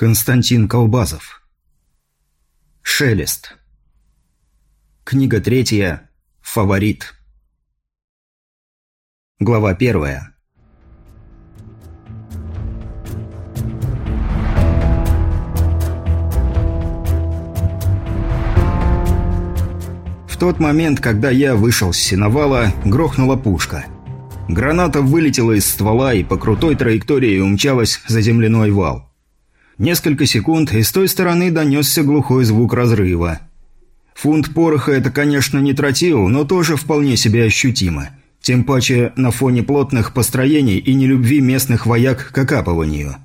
Константин Колбазов. Шелест. Книга третья. Фаворит. Глава первая. В тот момент, когда я вышел с сеновала, грохнула пушка. Граната вылетела из ствола и по крутой траектории умчалась за земляной вал. Несколько секунд, и с той стороны донесся глухой звук разрыва. Фунт пороха это, конечно, не тротил, но тоже вполне себе ощутимо. Тем паче на фоне плотных построений и нелюбви местных вояк к окапыванию.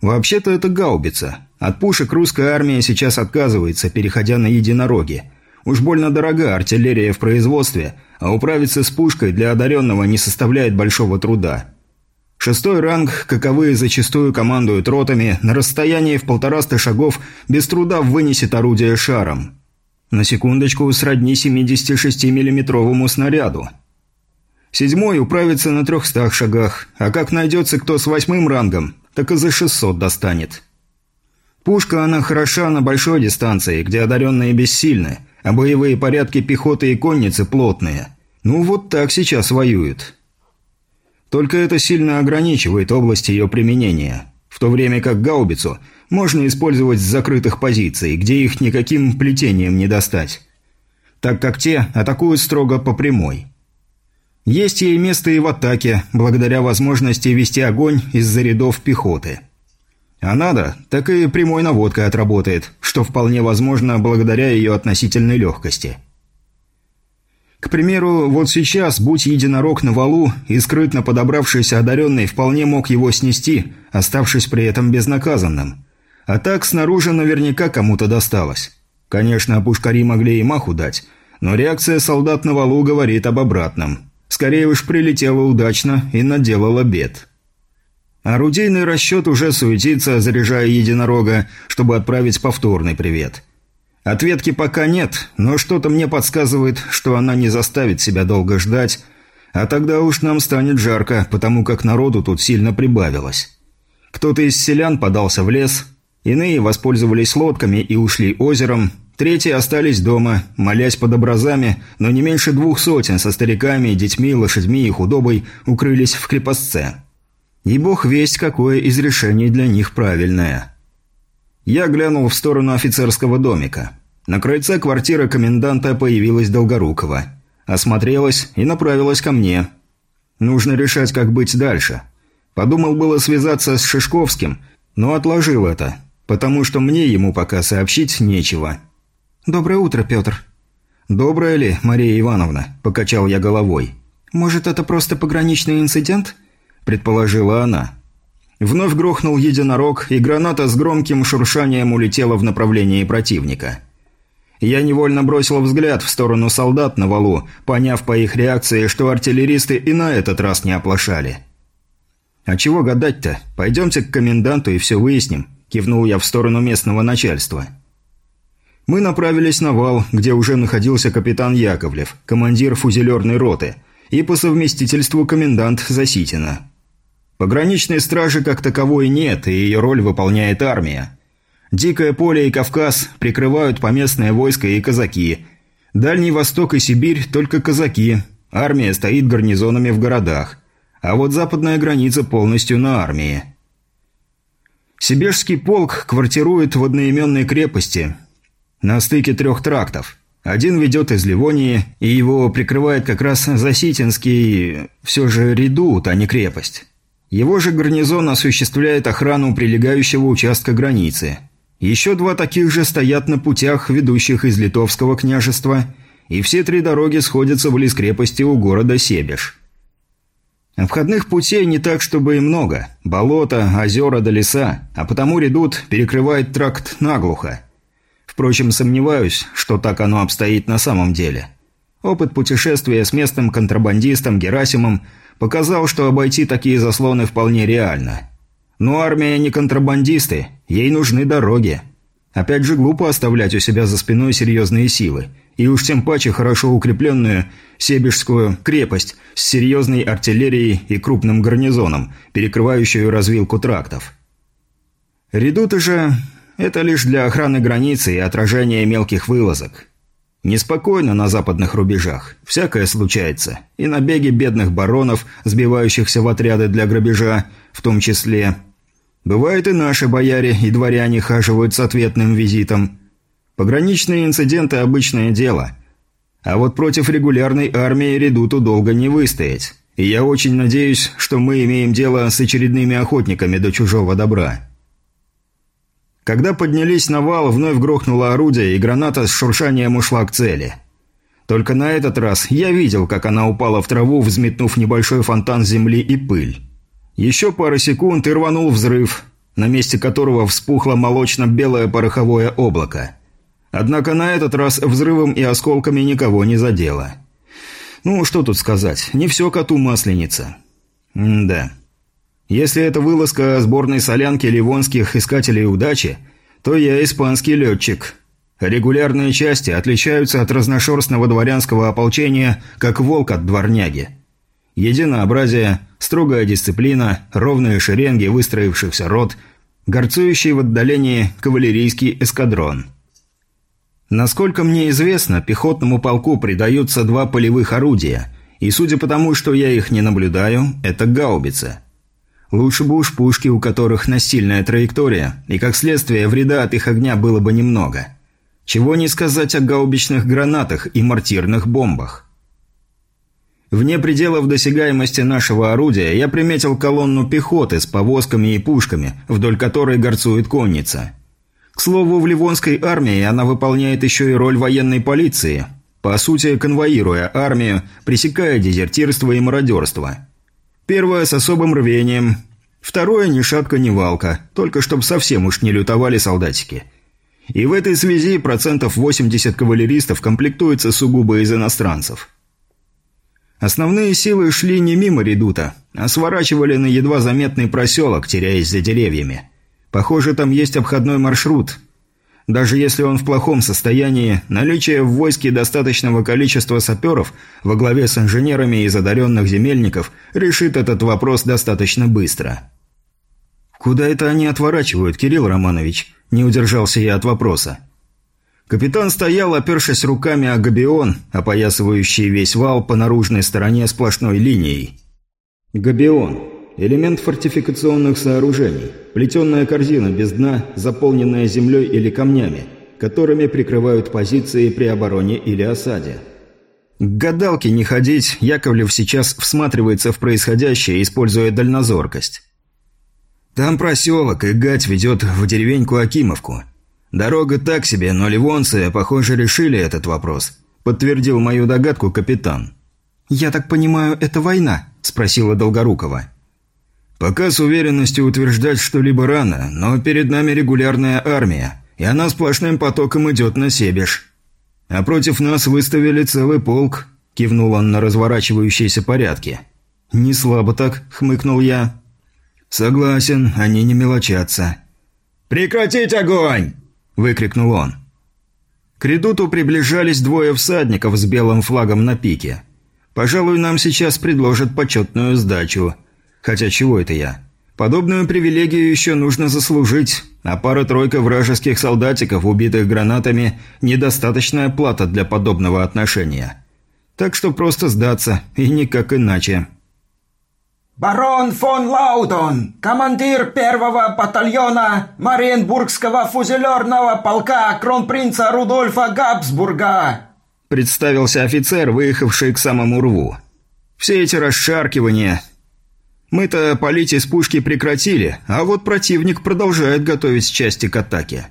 Вообще-то это гаубица. От пушек русская армия сейчас отказывается, переходя на единороги. Уж больно дорога артиллерия в производстве, а управиться с пушкой для одаренного не составляет большого труда. Шестой ранг, каковые зачастую командуют ротами, на расстоянии в полтораста шагов без труда вынесет орудие шаром. На секундочку сродни 76-миллиметровому снаряду. Седьмой управится на трехстах шагах, а как найдется кто с восьмым рангом, так и за 600 достанет. Пушка она хороша на большой дистанции, где одаренные бессильны, а боевые порядки пехоты и конницы плотные. Ну вот так сейчас воюют. Только это сильно ограничивает область ее применения. В то время как гаубицу можно использовать с закрытых позиций, где их никаким плетением не достать. Так как те атакуют строго по прямой. Есть ей место и в атаке, благодаря возможности вести огонь из-за рядов пехоты. А надо, так и прямой наводкой отработает, что вполне возможно благодаря ее относительной легкости. К примеру, вот сейчас, будь единорог на валу, и скрытно подобравшийся одаренный вполне мог его снести, оставшись при этом безнаказанным. А так снаружи наверняка кому-то досталось. Конечно, пушкари могли и маху дать, но реакция солдат на валу говорит об обратном. Скорее уж прилетела удачно и наделала бед. Орудийный расчет уже суетится, заряжая единорога, чтобы отправить повторный привет – Ответки пока нет, но что-то мне подсказывает, что она не заставит себя долго ждать, а тогда уж нам станет жарко, потому как народу тут сильно прибавилось. Кто-то из селян подался в лес, иные воспользовались лодками и ушли озером, третьи остались дома, молясь под образами, но не меньше двух сотен со стариками, детьми, лошадьми и худобой укрылись в крепостце. И бог весть, какое из решений для них правильное. Я глянул в сторону офицерского домика. На крыльце квартиры коменданта появилась Долгорукова. Осмотрелась и направилась ко мне. Нужно решать, как быть дальше. Подумал было связаться с Шишковским, но отложил это, потому что мне ему пока сообщить нечего. «Доброе утро, Петр». «Доброе ли, Мария Ивановна?» – покачал я головой. «Может, это просто пограничный инцидент?» – предположила она. Вновь грохнул единорог, и граната с громким шуршанием улетела в направлении противника. Я невольно бросил взгляд в сторону солдат на валу, поняв по их реакции, что артиллеристы и на этот раз не оплошали. «А чего гадать-то? Пойдемте к коменданту и все выясним», – кивнул я в сторону местного начальства. Мы направились на вал, где уже находился капитан Яковлев, командир фузелерной роты, и по совместительству комендант Заситина. Пограничной стражи как таковой нет, и ее роль выполняет армия. Дикое поле и Кавказ прикрывают поместное войско и казаки. Дальний Восток и Сибирь – только казаки. Армия стоит гарнизонами в городах. А вот западная граница полностью на армии. Сибирский полк квартирует в одноименной крепости на стыке трех трактов. Один ведет из Ливонии, и его прикрывает как раз Заситинский, все же редут, а не крепость. Его же гарнизон осуществляет охрану прилегающего участка границы. Еще два таких же стоят на путях, ведущих из Литовского княжества, и все три дороги сходятся близ крепости у города Себеж. Обходных путей не так, чтобы и много. Болото, озера да леса, а потому редут перекрывает тракт наглухо. Впрочем, сомневаюсь, что так оно обстоит на самом деле. Опыт путешествия с местным контрабандистом Герасимом показал, что обойти такие заслоны вполне реально. Но армия не контрабандисты, ей нужны дороги. Опять же, глупо оставлять у себя за спиной серьезные силы. И уж тем паче хорошо укрепленную Себежскую крепость с серьезной артиллерией и крупным гарнизоном, перекрывающую развилку трактов. Редуты же – это лишь для охраны границы и отражения мелких вылазок. Неспокойно на западных рубежах. Всякое случается. И набеги бедных баронов, сбивающихся в отряды для грабежа, в том числе – Бывает и наши бояре и дворяне хаживают с ответным визитом. Пограничные инциденты – обычное дело. А вот против регулярной армии редуту долго не выстоять. И я очень надеюсь, что мы имеем дело с очередными охотниками до чужого добра. Когда поднялись на вал, вновь грохнуло орудие, и граната с шуршанием ушла к цели. Только на этот раз я видел, как она упала в траву, взметнув небольшой фонтан земли и пыль. Еще пара секунд и рванул взрыв, на месте которого вспухло молочно-белое пороховое облако. Однако на этот раз взрывом и осколками никого не задело. Ну, что тут сказать, не все коту масленица. М да. Если это вылазка сборной солянки ливонских искателей удачи, то я испанский летчик. Регулярные части отличаются от разношерстного дворянского ополчения, как волк от дворняги. Единообразие, строгая дисциплина, ровные шеренги выстроившихся рот, горцующий в отдалении кавалерийский эскадрон. Насколько мне известно, пехотному полку придаются два полевых орудия, и судя по тому, что я их не наблюдаю, это гаубицы. Лучше бы уж пушки, у которых настильная траектория, и как следствие вреда от их огня было бы немного. Чего не сказать о гаубичных гранатах и мортирных бомбах. Вне пределов досягаемости нашего орудия я приметил колонну пехоты с повозками и пушками, вдоль которой горцует конница. К слову, в Ливонской армии она выполняет еще и роль военной полиции, по сути, конвоируя армию, пресекая дезертирство и мародерство. Первое с особым рвением, второе ни шатка ни валка, только чтоб совсем уж не лютовали солдатики. И в этой связи процентов 80 кавалеристов комплектуется сугубо из иностранцев – Основные силы шли не мимо редута, а сворачивали на едва заметный проселок, теряясь за деревьями. Похоже, там есть обходной маршрут. Даже если он в плохом состоянии, наличие в войске достаточного количества саперов во главе с инженерами из одаренных земельников решит этот вопрос достаточно быстро. «Куда это они отворачивают, Кирилл Романович?» – не удержался я от вопроса. Капитан стоял, опершись руками о габион, опоясывающий весь вал по наружной стороне сплошной линией. Габион – элемент фортификационных сооружений, плетеная корзина без дна, заполненная землей или камнями, которыми прикрывают позиции при обороне или осаде. К гадалке не ходить, Яковлев сейчас всматривается в происходящее, используя дальнозоркость. Там проселок, и гать ведет в деревеньку Акимовку – «Дорога так себе, но ливонцы, похоже, решили этот вопрос», – подтвердил мою догадку капитан. «Я так понимаю, это война?» – спросила Долгорукова. «Пока с уверенностью утверждать что-либо рано, но перед нами регулярная армия, и она сплошным потоком идет на Себеж. А против нас выставили целый полк», – кивнул он на разворачивающиеся порядки. «Не слабо так», – хмыкнул я. «Согласен, они не мелочатся». «Прекратить огонь!» – выкрикнул он. К редуту приближались двое всадников с белым флагом на пике. Пожалуй, нам сейчас предложат почетную сдачу. Хотя чего это я? Подобную привилегию еще нужно заслужить, а пара-тройка вражеских солдатиков, убитых гранатами, недостаточная плата для подобного отношения. Так что просто сдаться, и никак иначе. «Барон фон Лаудон, командир первого батальона Мариенбургского фузелерного полка кронпринца Рудольфа Габсбурга!» Представился офицер, выехавший к самому рву. «Все эти расшаркивания... Мы-то палить из пушки прекратили, а вот противник продолжает готовить части к атаке.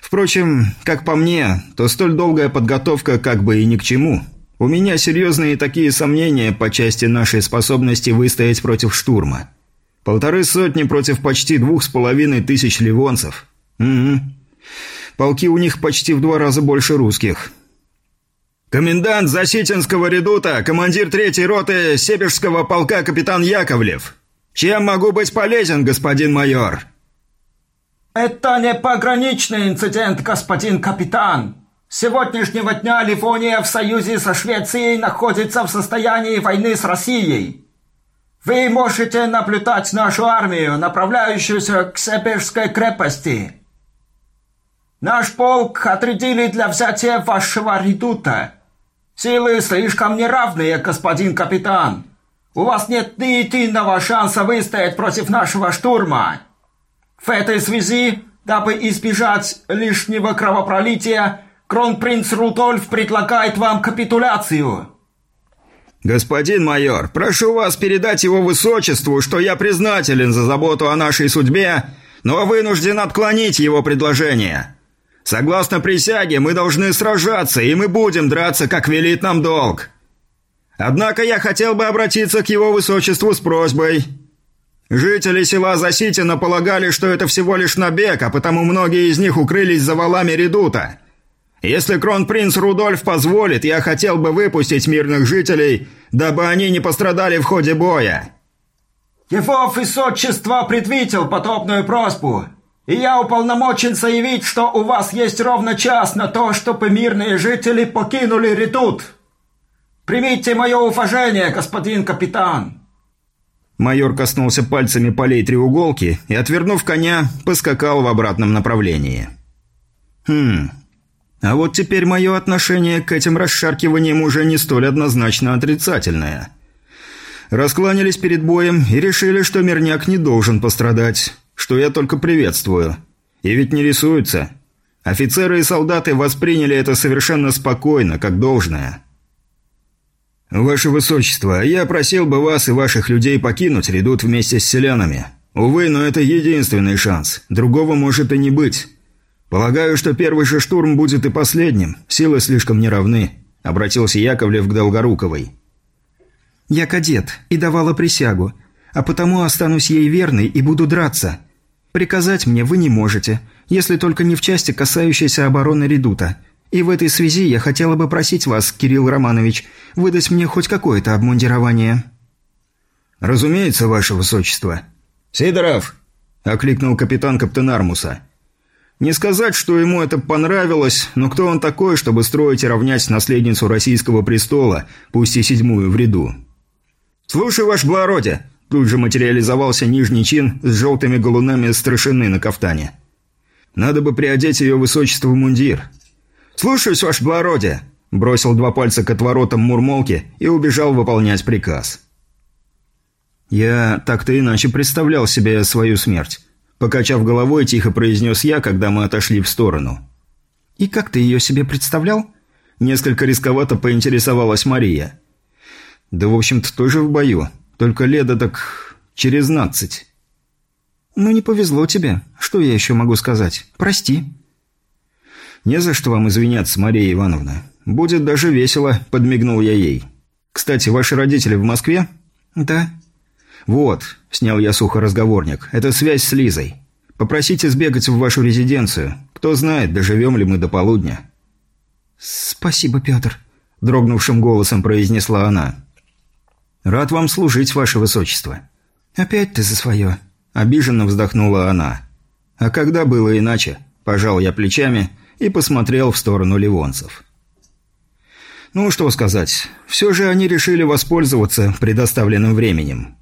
Впрочем, как по мне, то столь долгая подготовка как бы и ни к чему. У меня серьезные такие сомнения по части нашей способности выстоять против штурма. Полторы сотни против почти двух с половиной тысяч ливонцев. Угу. Полки у них почти в два раза больше русских. «Комендант Заситинского редута, командир третьей роты Себежского полка капитан Яковлев. Чем могу быть полезен, господин майор?» «Это не пограничный инцидент, господин капитан. Сегодняшнего дня Ливония в союзе со Швецией находится в состоянии войны с Россией. Вы можете наблюдать нашу армию, направляющуюся к Себежской крепости. Наш полк отрядили для взятия вашего редута. Силы слишком неравные, господин капитан. У вас нет ни единого шанса выстоять против нашего штурма. В этой связи, дабы избежать лишнего кровопролития, кронпринц Рудольф предлагает вам капитуляцию. «Господин майор, прошу вас передать его высочеству, что я признателен за заботу о нашей судьбе, но вынужден отклонить его предложение. Согласно присяге, мы должны сражаться, и мы будем драться, как велит нам долг. Однако я хотел бы обратиться к его высочеству с просьбой. Жители села Заситина полагали, что это всего лишь набег, а потому многие из них укрылись за валами редута. Если кронпринц Рудольф позволит, я хотел бы выпустить мирных жителей, дабы они не пострадали в ходе боя». «Его высочество предвидел подобную просьбу, и я уполномочен заявить, что у вас есть ровно час на то, чтобы мирные жители покинули редут. Примите мое уважение, господин капитан». Майор коснулся пальцами полей треуголки и, отвернув коня, поскакал в обратном направлении. «Хм, а вот теперь мое отношение к этим расшаркиваниям уже не столь однозначно отрицательное. Раскланялись перед боем и решили, что мирняк не должен пострадать, что я только приветствую. И ведь не рисуются. Офицеры и солдаты восприняли это совершенно спокойно, как должное. «Ваше Высочество, я просил бы вас и ваших людей покинуть редут вместе с селянами. Увы, но это единственный шанс. Другого может и не быть. Полагаю, что первый же штурм будет и последним. Силы слишком неравны», — обратился Яковлев к Долгоруковой. «Я кадет и давала присягу, а потому останусь ей верной и буду драться. Приказать мне вы не можете, если только не в части, касающейся обороны редута. И в этой связи я хотела бы просить вас, Кирилл Романович, выдать мне хоть какое-то обмундирование». «Разумеется, ваше высочество». «Сидоров!» – окликнул капитан Каптенармуса. Не сказать, что ему это понравилось, но кто он такой, чтобы строить и равнять наследницу российского престола, пусть и седьмую в ряду? «Слушай, ваш благородие!» Тут же материализовался нижний чин с желтыми галунами страшины на кафтане. «Надо бы приодеть ее высочество в мундир». «Слушаюсь, ваше благородие!» Бросил два пальца к отворотам Мурмолки и убежал выполнять приказ. Я так-то иначе представлял себе свою смерть. Покачав головой, тихо произнес я, когда мы отошли в сторону. «И как ты ее себе представлял?» Несколько рисковато поинтересовалась Мария. «Да, в общем-то, тоже в бою. Только лето так через нацать». «Ну, не повезло тебе. Что я еще могу сказать? Прости». «Не за что вам извиняться, Мария Ивановна. Будет даже весело», – подмигнул я ей. «Кстати, ваши родители в Москве?» «Да». «Вот», – снял я сухо разговорник, – «это связь с Лизой. Попросите сбегать в вашу резиденцию. Кто знает, доживем ли мы до полудня». «Спасибо, Петр», – дрогнувшим голосом произнесла она. «Рад вам служить, ваше высочество». «Опять ты за свое», – обиженно вздохнула она. «А когда было иначе?» – пожал я плечами и посмотрел в сторону ливонцев. Ну, что сказать. Все же они решили воспользоваться предоставленным временем.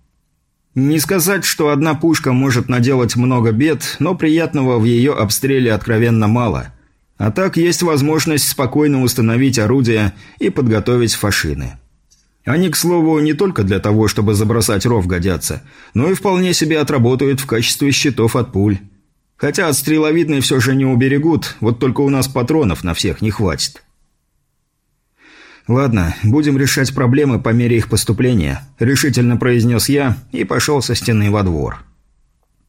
Не сказать, что одна пушка может наделать много бед, но приятного в ее обстреле откровенно мало. А так есть возможность спокойно установить орудия и подготовить фашины. Они, к слову, не только для того, чтобы забросать ров годятся, но и вполне себе отработают в качестве щитов от пуль. Хотя от стреловидной все же не уберегут, вот только у нас патронов на всех не хватит. «Ладно, будем решать проблемы по мере их поступления», – решительно произнес я и пошел со стены во двор.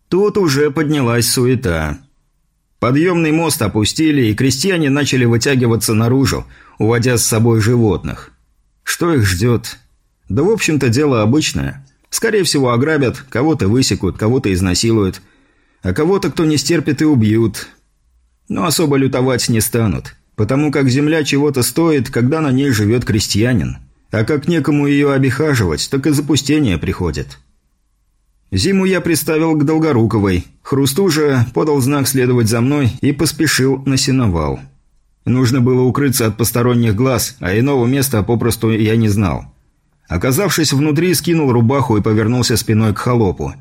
Тут уже поднялась суета. Подъемный мост опустили, и крестьяне начали вытягиваться наружу, уводя с собой животных. Что их ждет? Да, в общем-то, дело обычное. Скорее всего, ограбят, кого-то высекут, кого-то изнасилуют, а кого-то, кто не стерпит, и убьют. Но особо лютовать не станут, потому как земля чего-то стоит, когда на ней живет крестьянин. А как некому ее обихаживать, так и запустение приходит. Зиму я приставил к Долгоруковой. Хрусту же подал знак следовать за мной и поспешил на сеновал. Нужно было укрыться от посторонних глаз, а иного места попросту я не знал. Оказавшись внутри, скинул рубаху и повернулся спиной к холопу.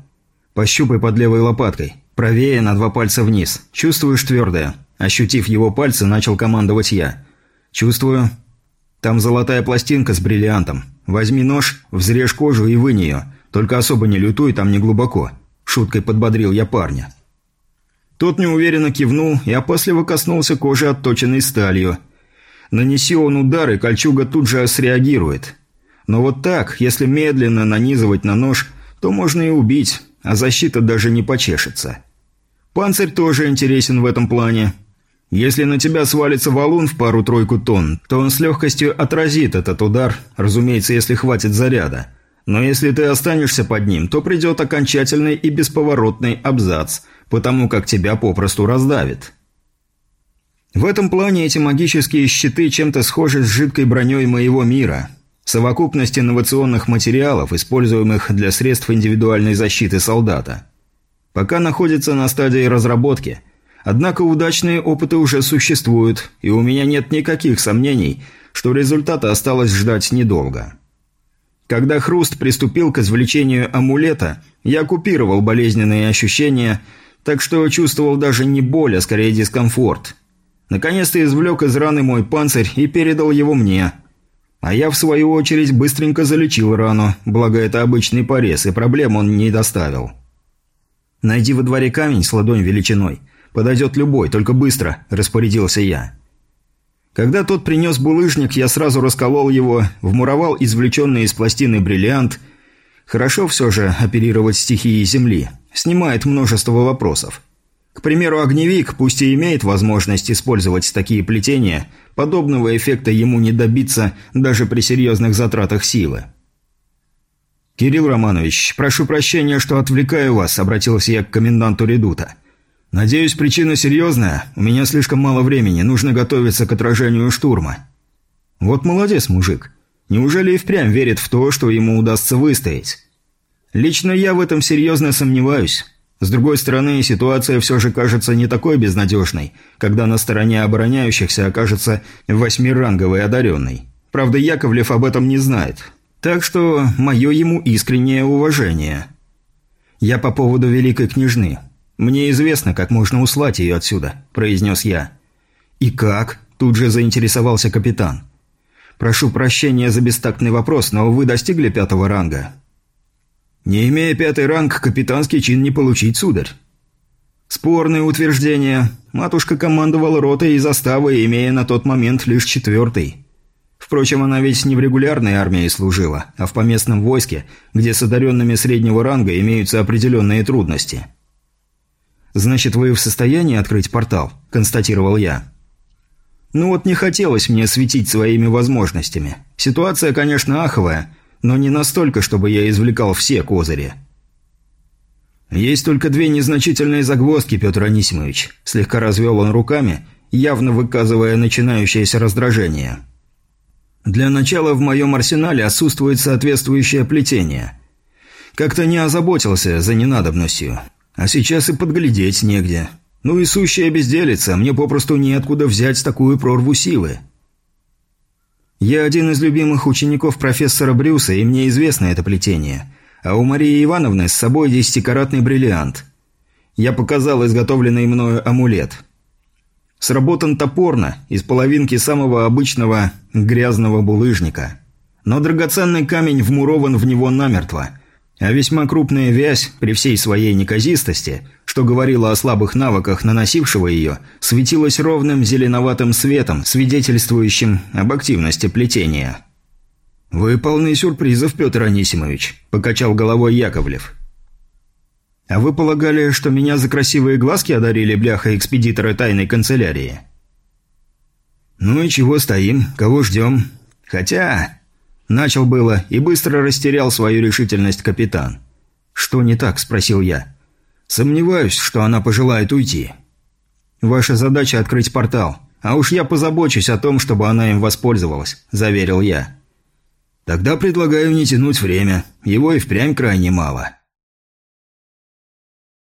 «Пощупай под левой лопаткой. Правее на два пальца вниз. Чувствуешь твердое?» Ощутив его пальцы, начал командовать я. «Чувствую. Там золотая пластинка с бриллиантом. Возьми нож, взрежь кожу и вынь ее. Только особо не лютуй, там не глубоко». Шуткой подбодрил я парня. Тот неуверенно кивнул и опасливо коснулся кожи отточенной сталью. Нанеси он удар, и кольчуга тут же среагирует. Но вот так, если медленно нанизывать на нож, то можно и убить, а защита даже не почешется. Панцирь тоже интересен в этом плане. Если на тебя свалится валун в пару-тройку тонн, то он с легкостью отразит этот удар, разумеется, если хватит заряда. Но если ты останешься под ним, то придет окончательный и бесповоротный абзац, потому как тебя попросту раздавит. В этом плане эти магические щиты чем-то схожи с жидкой броней моего мира – Совокупность инновационных материалов, используемых для средств индивидуальной защиты солдата. Пока находится на стадии разработки. Однако удачные опыты уже существуют, и у меня нет никаких сомнений, что результата осталось ждать недолго. Когда Хруст приступил к извлечению амулета, я купировал болезненные ощущения, так что чувствовал даже не боль, а скорее дискомфорт. Наконец-то извлек из раны мой панцирь и передал его мне – а я, в свою очередь, быстренько залечил рану, благо это обычный порез, и проблем он не доставил. «Найди во дворе камень с ладонь величиной. Подойдет любой, только быстро», – распорядился я. Когда тот принес булыжник, я сразу расколол его, вмуровал извлеченный из пластины бриллиант. Хорошо все же оперировать стихией Земли. Снимает множество вопросов. К примеру, огневик, пусть и имеет возможность использовать такие плетения, подобного эффекта ему не добиться даже при серьезных затратах силы. «Кирилл Романович, прошу прощения, что отвлекаю вас», – обратился я к коменданту Редута. «Надеюсь, причина серьезная. У меня слишком мало времени, нужно готовиться к отражению штурма». «Вот молодец, мужик. Неужели и впрямь верит в то, что ему удастся выстоять?» «Лично я в этом серьезно сомневаюсь». С другой стороны, ситуация все же кажется не такой безнадежной, когда на стороне обороняющихся окажется восьмиранговый одаренный. Правда, Яковлев об этом не знает. Так что мое ему искреннее уважение. «Я по поводу Великой Княжны. Мне известно, как можно услать ее отсюда», – произнес я. «И как?» – тут же заинтересовался капитан. «Прошу прощения за бестактный вопрос, но вы достигли пятого ранга?» Не имея пятый ранг, капитанский чин не получить, сударь. Спорное утверждение. Матушка командовала ротой и заставой, имея на тот момент лишь четвертый. Впрочем, она ведь не в регулярной армии служила, а в поместном войске, где с одаренными среднего ранга имеются определенные трудности. «Значит, вы в состоянии открыть портал?» – констатировал я. «Ну вот не хотелось мне светить своими возможностями. Ситуация, конечно, аховая – но не настолько, чтобы я извлекал все козыри. «Есть только две незначительные загвоздки, Петр Анисимович», – слегка развел он руками, явно выказывая начинающееся раздражение. «Для начала в моем арсенале отсутствует соответствующее плетение. Как-то не озаботился за ненадобностью, а сейчас и подглядеть негде. Ну и сущая безделица, мне попросту неоткуда взять такую прорву силы». Я один из любимых учеников профессора Брюса, и мне известно это плетение. А у Марии Ивановны с собой десятикаратный бриллиант. Я показал изготовленный мною амулет. Сработан топорно, из половинки самого обычного грязного булыжника. Но драгоценный камень вмурован в него намертво – а весьма крупная вязь, при всей своей неказистости, что говорило о слабых навыках наносившего ее, светилась ровным зеленоватым светом, свидетельствующим об активности плетения. «Вы полны сюрпризов, Петр Анисимович», – покачал головой Яковлев. «А вы полагали, что меня за красивые глазки одарили бляха-экспедиторы тайной канцелярии?» «Ну и чего стоим? Кого ждем? Хотя...» Начал было и быстро растерял свою решительность капитан. «Что не так?» – спросил я. «Сомневаюсь, что она пожелает уйти. Ваша задача – открыть портал, а уж я позабочусь о том, чтобы она им воспользовалась», – заверил я. «Тогда предлагаю не тянуть время, его и впрямь крайне мало».